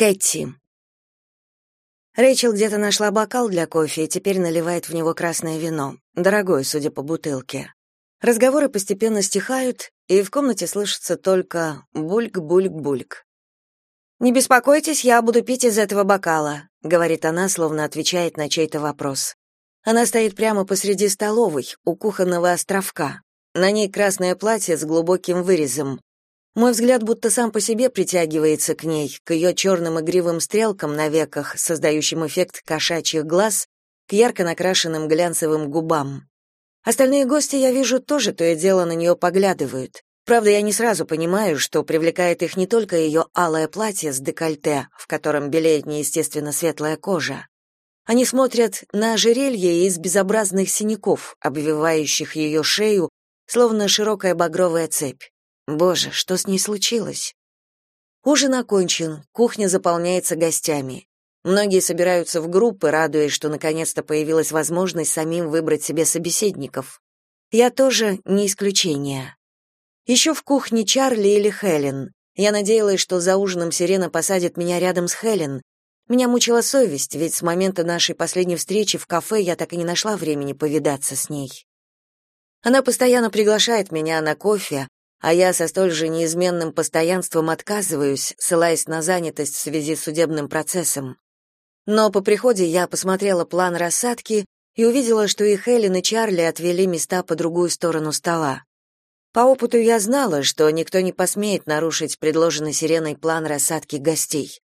Кэти. Рэйчел где-то нашла бокал для кофе и теперь наливает в него красное вино, дорогое, судя по бутылке. Разговоры постепенно стихают, и в комнате слышится только бульк-бульк-бульк. «Не беспокойтесь, я буду пить из этого бокала», — говорит она, словно отвечает на чей-то вопрос. Она стоит прямо посреди столовой, у кухонного островка. На ней красное платье с глубоким вырезом. Мой взгляд будто сам по себе притягивается к ней, к ее черным игривым стрелкам на веках, создающим эффект кошачьих глаз, к ярко накрашенным глянцевым губам. Остальные гости, я вижу, тоже то и дело на нее поглядывают. Правда, я не сразу понимаю, что привлекает их не только ее алое платье с декольте, в котором белеет неестественно светлая кожа. Они смотрят на ожерелье из безобразных синяков, обвивающих ее шею, словно широкая багровая цепь. Боже, что с ней случилось? Ужин окончен, кухня заполняется гостями. Многие собираются в группы, радуясь, что наконец-то появилась возможность самим выбрать себе собеседников. Я тоже не исключение. Еще в кухне Чарли или Хелен. Я надеялась, что за ужином Сирена посадит меня рядом с Хелен. Меня мучила совесть, ведь с момента нашей последней встречи в кафе я так и не нашла времени повидаться с ней. Она постоянно приглашает меня на кофе, а я со столь же неизменным постоянством отказываюсь, ссылаясь на занятость в связи с судебным процессом. Но по приходе я посмотрела план рассадки и увидела, что и Хелен, и Чарли отвели места по другую сторону стола. По опыту я знала, что никто не посмеет нарушить предложенный сиреной план рассадки гостей.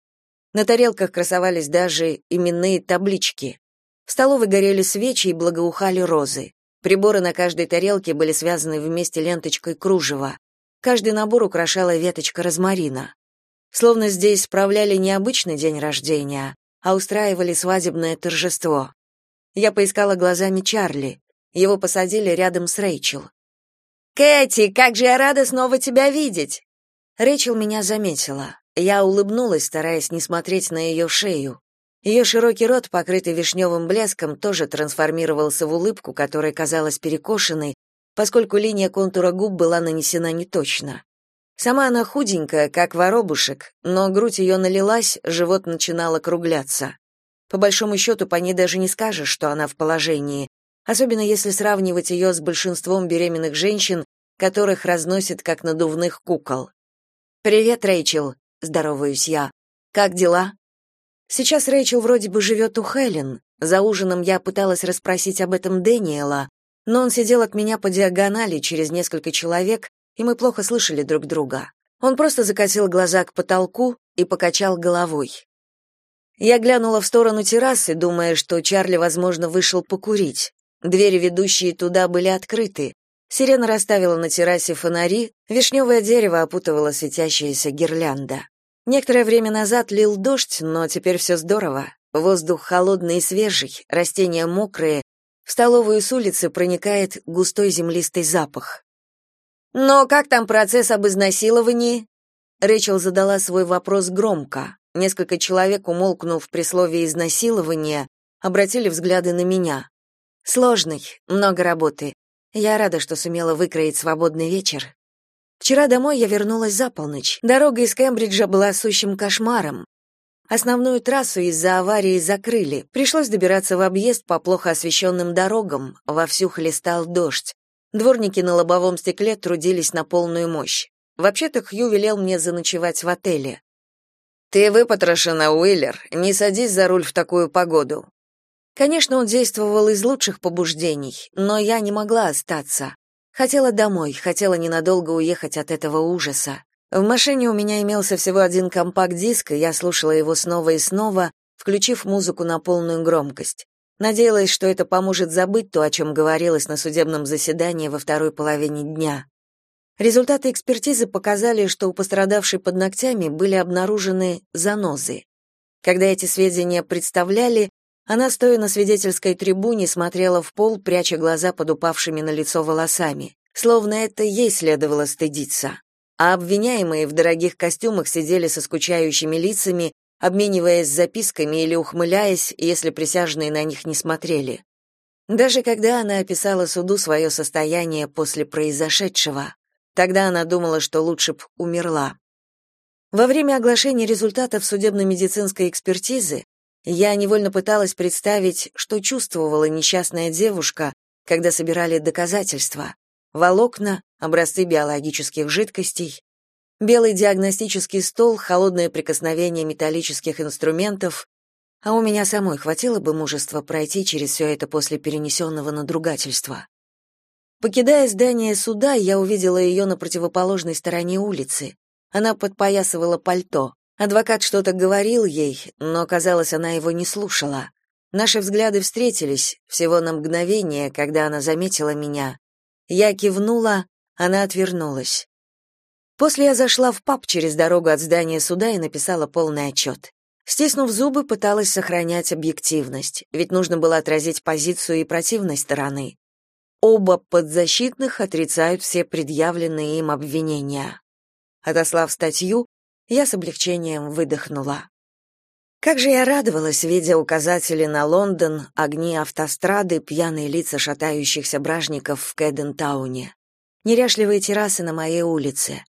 На тарелках красовались даже именные таблички. В столовой горели свечи и благоухали розы. Приборы на каждой тарелке были связаны вместе ленточкой кружева. Каждый набор украшала веточка розмарина. Словно здесь справляли не обычный день рождения, а устраивали свадебное торжество. Я поискала глазами Чарли. Его посадили рядом с Рэйчел. «Кэти, как же я рада снова тебя видеть!» Рэйчел меня заметила. Я улыбнулась, стараясь не смотреть на ее шею. Ее широкий рот, покрытый вишневым блеском, тоже трансформировался в улыбку, которая казалась перекошенной, поскольку линия контура губ была нанесена неточно. Сама она худенькая, как воробушек, но грудь ее налилась, живот начинал округляться. По большому счету, по ней даже не скажешь, что она в положении, особенно если сравнивать ее с большинством беременных женщин, которых разносит как надувных кукол. «Привет, Рэйчел», — здороваюсь я. «Как дела?» Сейчас Рэйчел вроде бы живет у Хелен. За ужином я пыталась расспросить об этом Дэниела, но он сидел от меня по диагонали через несколько человек, и мы плохо слышали друг друга. Он просто закатил глаза к потолку и покачал головой. Я глянула в сторону террасы, думая, что Чарли, возможно, вышел покурить. Двери, ведущие туда, были открыты. Сирена расставила на террасе фонари, вишневое дерево опутывала светящаяся гирлянда. Некоторое время назад лил дождь, но теперь все здорово. Воздух холодный и свежий, растения мокрые. В столовую с улицы проникает густой землистый запах. «Но как там процесс об изнасиловании?» Рэйчел задала свой вопрос громко. Несколько человек, умолкнув при слове «изнасилование», обратили взгляды на меня. «Сложный, много работы. Я рада, что сумела выкроить свободный вечер. Вчера домой я вернулась за полночь. Дорога из Кембриджа была сущим кошмаром. Основную трассу из-за аварии закрыли. Пришлось добираться в объезд по плохо освещенным дорогам. Вовсю хлестал дождь. Дворники на лобовом стекле трудились на полную мощь. Вообще-то Хью велел мне заночевать в отеле. «Ты выпотрошена, Уиллер. Не садись за руль в такую погоду». Конечно, он действовал из лучших побуждений, но я не могла остаться. Хотела домой, хотела ненадолго уехать от этого ужаса. В машине у меня имелся всего один компакт-диск, и я слушала его снова и снова, включив музыку на полную громкость. Надеялась, что это поможет забыть то, о чем говорилось на судебном заседании во второй половине дня. Результаты экспертизы показали, что у пострадавшей под ногтями были обнаружены занозы. Когда эти сведения представляли, она, стоя на свидетельской трибуне, смотрела в пол, пряча глаза под упавшими на лицо волосами. Словно это ей следовало стыдиться. А обвиняемые в дорогих костюмах сидели со скучающими лицами, обмениваясь записками или ухмыляясь, если присяжные на них не смотрели. Даже когда она описала суду свое состояние после произошедшего, тогда она думала, что лучше б умерла. Во время оглашения результатов судебно-медицинской экспертизы я невольно пыталась представить, что чувствовала несчастная девушка, когда собирали доказательства. Волокна, образцы биологических жидкостей, белый диагностический стол, холодное прикосновение металлических инструментов, а у меня самой хватило бы мужества пройти через все это после перенесенного надругательства. Покидая здание суда, я увидела ее на противоположной стороне улицы. Она подпоясывала пальто. Адвокат что-то говорил ей, но, казалось, она его не слушала. Наши взгляды встретились всего на мгновение, когда она заметила меня. Я кивнула, она отвернулась. После я зашла в паб через дорогу от здания суда и написала полный отчет. Стиснув зубы, пыталась сохранять объективность, ведь нужно было отразить позицию и противной стороны. Оба подзащитных отрицают все предъявленные им обвинения. Отослав статью, я с облегчением выдохнула. Как же я радовалась, видя указатели на Лондон, огни автострады, пьяные лица шатающихся бражников в Кэдентауне, неряшливые террасы на моей улице.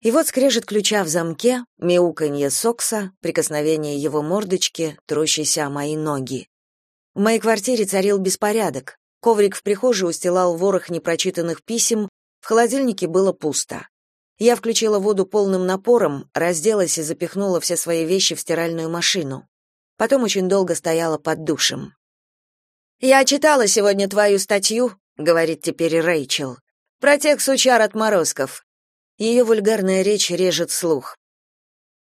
И вот скрежет ключа в замке, мяуканье Сокса, прикосновение его мордочки, трущейся о мои ноги. В моей квартире царил беспорядок. Коврик в прихожей устилал ворох непрочитанных писем, в холодильнике было пусто. Я включила воду полным напором, разделась и запихнула все свои вещи в стиральную машину. Потом очень долго стояла под душем. «Я читала сегодня твою статью», — говорит теперь Рэйчел, «про тех сучар отморозков». Ее вульгарная речь режет слух.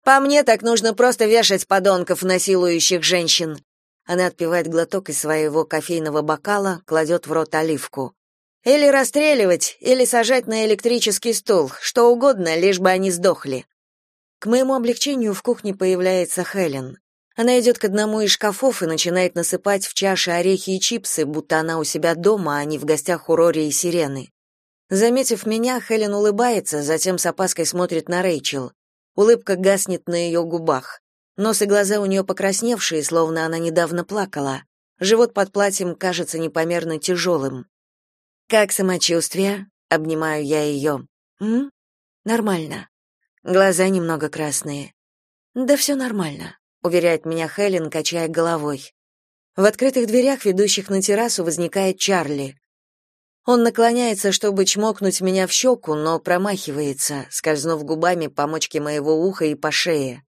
«По мне так нужно просто вешать подонков, насилующих женщин». Она отпивает глоток из своего кофейного бокала, кладет в рот оливку. Или расстреливать, или сажать на электрический стул, что угодно, лишь бы они сдохли. К моему облегчению в кухне появляется Хелен. Она идет к одному из шкафов и начинает насыпать в чаши орехи и чипсы, будто она у себя дома, а не в гостях у Рори и Сирены. Заметив меня, Хелен улыбается, затем с опаской смотрит на Рэйчел. Улыбка гаснет на ее губах. Нос и глаза у нее покрасневшие, словно она недавно плакала. Живот под платьем кажется непомерно тяжелым. Как самочувствие? Обнимаю я ее. М? Нормально. Глаза немного красные. Да все нормально, уверяет меня Хелен, качая головой. В открытых дверях, ведущих на террасу, возникает Чарли. Он наклоняется, чтобы чмокнуть меня в щеку, но промахивается, скользнув губами по мочке моего уха и по шее.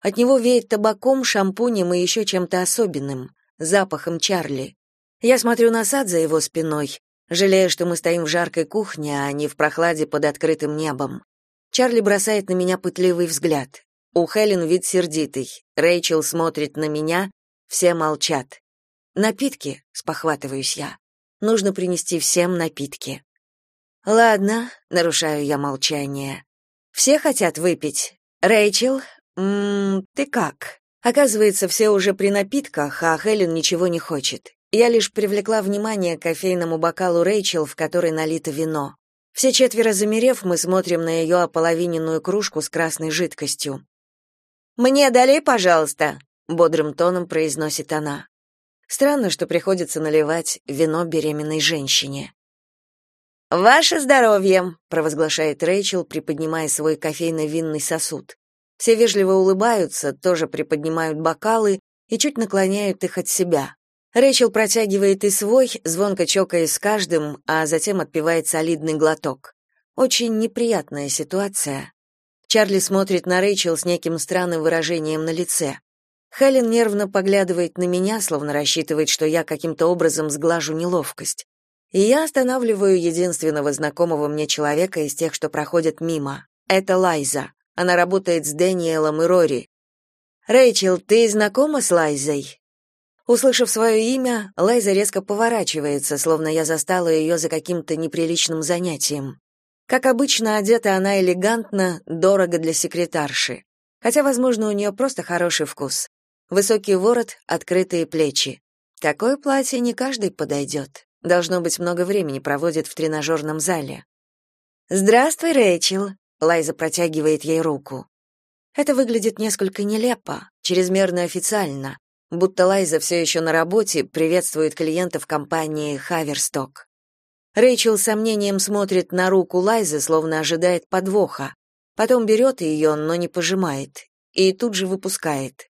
От него веет табаком, шампунем и еще чем-то особенным, запахом Чарли. Я смотрю на сад за его спиной, жалея, что мы стоим в жаркой кухне, а не в прохладе под открытым небом. Чарли бросает на меня пытливый взгляд. У Хелен вид сердитый. Рэйчел смотрит на меня, все молчат. Напитки, спохватываюсь я. Нужно принести всем напитки. Ладно, нарушаю я молчание. Все хотят выпить. Рэйчел, м -м, ты как? Оказывается, все уже при напитках, а Хелен ничего не хочет. Я лишь привлекла внимание к кофейному бокалу Рэйчел, в который налито вино. Все четверо замерев, мы смотрим на ее ополовиненную кружку с красной жидкостью. «Мне долей, пожалуйста», — бодрым тоном произносит она. Странно, что приходится наливать вино беременной женщине. «Ваше здоровье!» — провозглашает Рэйчел, приподнимая свой кофейно-винный сосуд. Все вежливо улыбаются, тоже приподнимают бокалы и чуть наклоняют их от себя. Рэйчел протягивает и свой, звонко чокаясь с каждым, а затем отпивает солидный глоток. Очень неприятная ситуация. Чарли смотрит на Рэйчел с неким странным выражением на лице. Хелен нервно поглядывает на меня, словно рассчитывает, что я каким-то образом сглажу неловкость. И я останавливаю единственного знакомого мне человека из тех, что проходят мимо. Это Лайза. Она работает с Дэниелом и Рори. «Рэйчел, ты знакома с Лайзой?» Услышав свое имя, Лайза резко поворачивается, словно я застала ее за каким-то неприличным занятием. Как обычно, одета она элегантно, дорого для секретарши. Хотя, возможно, у нее просто хороший вкус. Высокий ворот, открытые плечи. Такое платье не каждый подойдет. Должно быть, много времени проводит в тренажерном зале. «Здравствуй, Рэйчел», — Лайза протягивает ей руку. Это выглядит несколько нелепо, чрезмерно официально будто Лайза все еще на работе, приветствует клиентов компании Хаверсток. Рэйчел с сомнением смотрит на руку Лайзы, словно ожидает подвоха. Потом берет ее, но не пожимает, и тут же выпускает.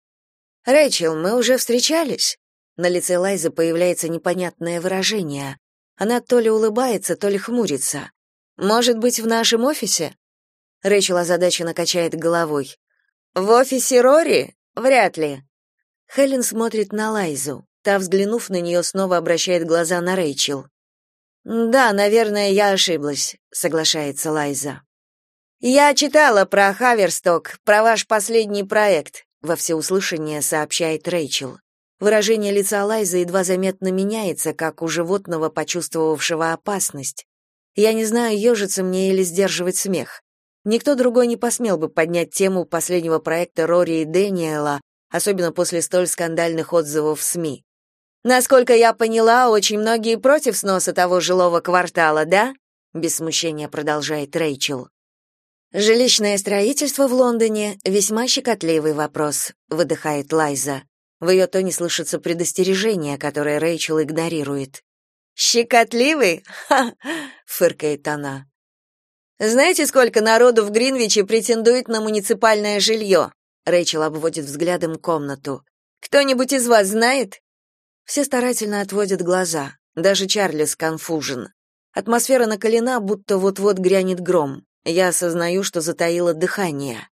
«Рэйчел, мы уже встречались?» На лице Лайзы появляется непонятное выражение. Она то ли улыбается, то ли хмурится. «Может быть, в нашем офисе?» Рэйчел озадаченно качает головой. «В офисе Рори? Вряд ли». Хелен смотрит на Лайзу. Та, взглянув на нее, снова обращает глаза на Рэйчел. «Да, наверное, я ошиблась», — соглашается Лайза. «Я читала про Хаверсток, про ваш последний проект», — во всеуслышание сообщает Рэйчел. Выражение лица Лайзы едва заметно меняется, как у животного, почувствовавшего опасность. Я не знаю, ежиться мне или сдерживать смех. Никто другой не посмел бы поднять тему последнего проекта Рори и Дэниела, особенно после столь скандальных отзывов в СМИ. Насколько я поняла, очень многие против сноса того жилого квартала, да? Без смущения продолжает Рэйчел. Жилищное строительство в Лондоне весьма щекотливый вопрос, выдыхает Лайза. В ее тоне слышится предостережение, которое Рэйчел игнорирует. «Щекотливый? Ха!» — фыркает она. «Знаете, сколько народу в Гринвиче претендует на муниципальное жилье?» Рэйчел обводит взглядом комнату. «Кто-нибудь из вас знает?» Все старательно отводят глаза, даже Чарли сконфужен. Атмосфера накалена, будто вот-вот грянет гром. Я осознаю, что затаило дыхание.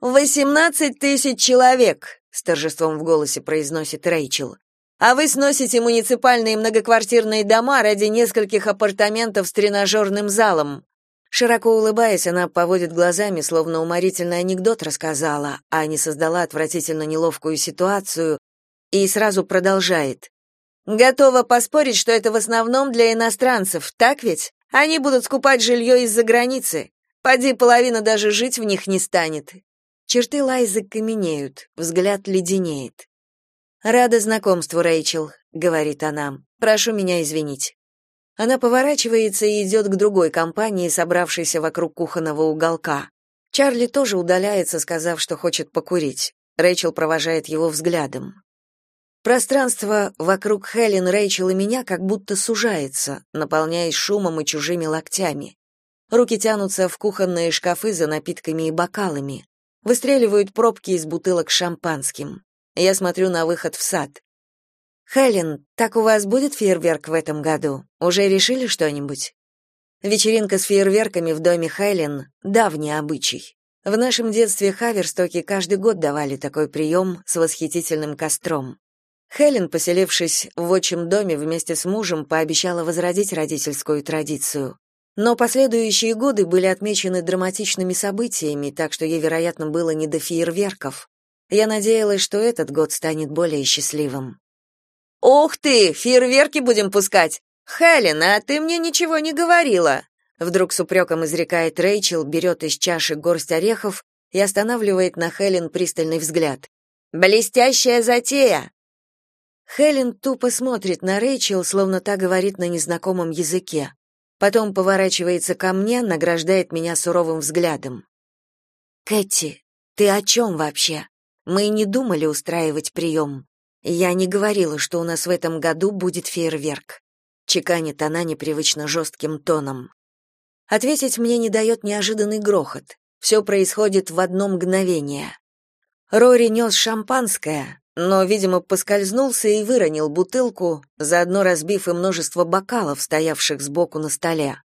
«Восемнадцать тысяч человек!» — с торжеством в голосе произносит Рэйчел. «А вы сносите муниципальные многоквартирные дома ради нескольких апартаментов с тренажерным залом». Широко улыбаясь, она поводит глазами, словно уморительный анекдот рассказала, а не создала отвратительно неловкую ситуацию, и сразу продолжает. Готова поспорить, что это в основном для иностранцев, так ведь? Они будут скупать жилье из-за границы. Поди, половина даже жить в них не станет. Черты Лайзы каменеют, взгляд леденеет. «Рада знакомству, Рэйчел», — говорит она. «Прошу меня извинить». Она поворачивается и идет к другой компании, собравшейся вокруг кухонного уголка. Чарли тоже удаляется, сказав, что хочет покурить. Рэйчел провожает его взглядом. Пространство вокруг Хелен, Рэйчел и меня как будто сужается, наполняясь шумом и чужими локтями. Руки тянутся в кухонные шкафы за напитками и бокалами. Выстреливают пробки из бутылок с шампанским. Я смотрю на выход в сад. «Хелен, так у вас будет фейерверк в этом году? Уже решили что-нибудь?» Вечеринка с фейерверками в доме Хелен — давний обычай. В нашем детстве Хаверстоки каждый год давали такой прием с восхитительным костром. Хелен, поселившись в отчим доме вместе с мужем, пообещала возродить родительскую традицию. Но последующие годы были отмечены драматичными событиями, так что ей, вероятно, было не до фейерверков. Я надеялась, что этот год станет более счастливым. «Ух ты, фейерверки будем пускать! Хелен, а ты мне ничего не говорила!» Вдруг с упреком изрекает Рэйчел, берет из чаши горсть орехов и останавливает на Хелен пристальный взгляд. «Блестящая затея! Хелен тупо смотрит на Рэйчел, словно та говорит на незнакомом языке. Потом поворачивается ко мне, награждает меня суровым взглядом. «Кэти, ты о чем вообще? Мы не думали устраивать прием. Я не говорила, что у нас в этом году будет фейерверк», — чеканит она непривычно жестким тоном. Ответить мне не дает неожиданный грохот. Все происходит в одно мгновение. Рори нес шампанское, но, видимо, поскользнулся и выронил бутылку, заодно разбив и множество бокалов, стоявших сбоку на столе.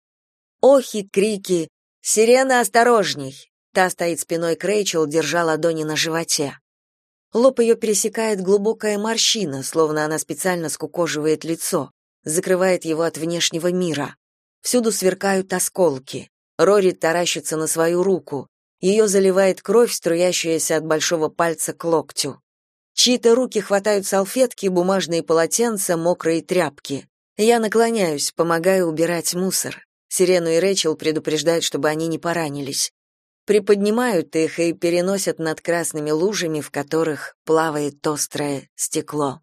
Охи, крики, «Сирена, осторожней!» Та стоит спиной к Рэйчел, держа ладони на животе. Лоб ее пересекает глубокая морщина, словно она специально скукоживает лицо, закрывает его от внешнего мира. Всюду сверкают осколки. Рори таращится на свою руку. Ее заливает кровь, струящаяся от большого пальца к локтю. Чьи-то руки хватают салфетки, бумажные полотенца, мокрые тряпки. Я наклоняюсь, помогаю убирать мусор. Сирену и Рэчел предупреждают, чтобы они не поранились. Приподнимают их и переносят над красными лужами, в которых плавает острое стекло.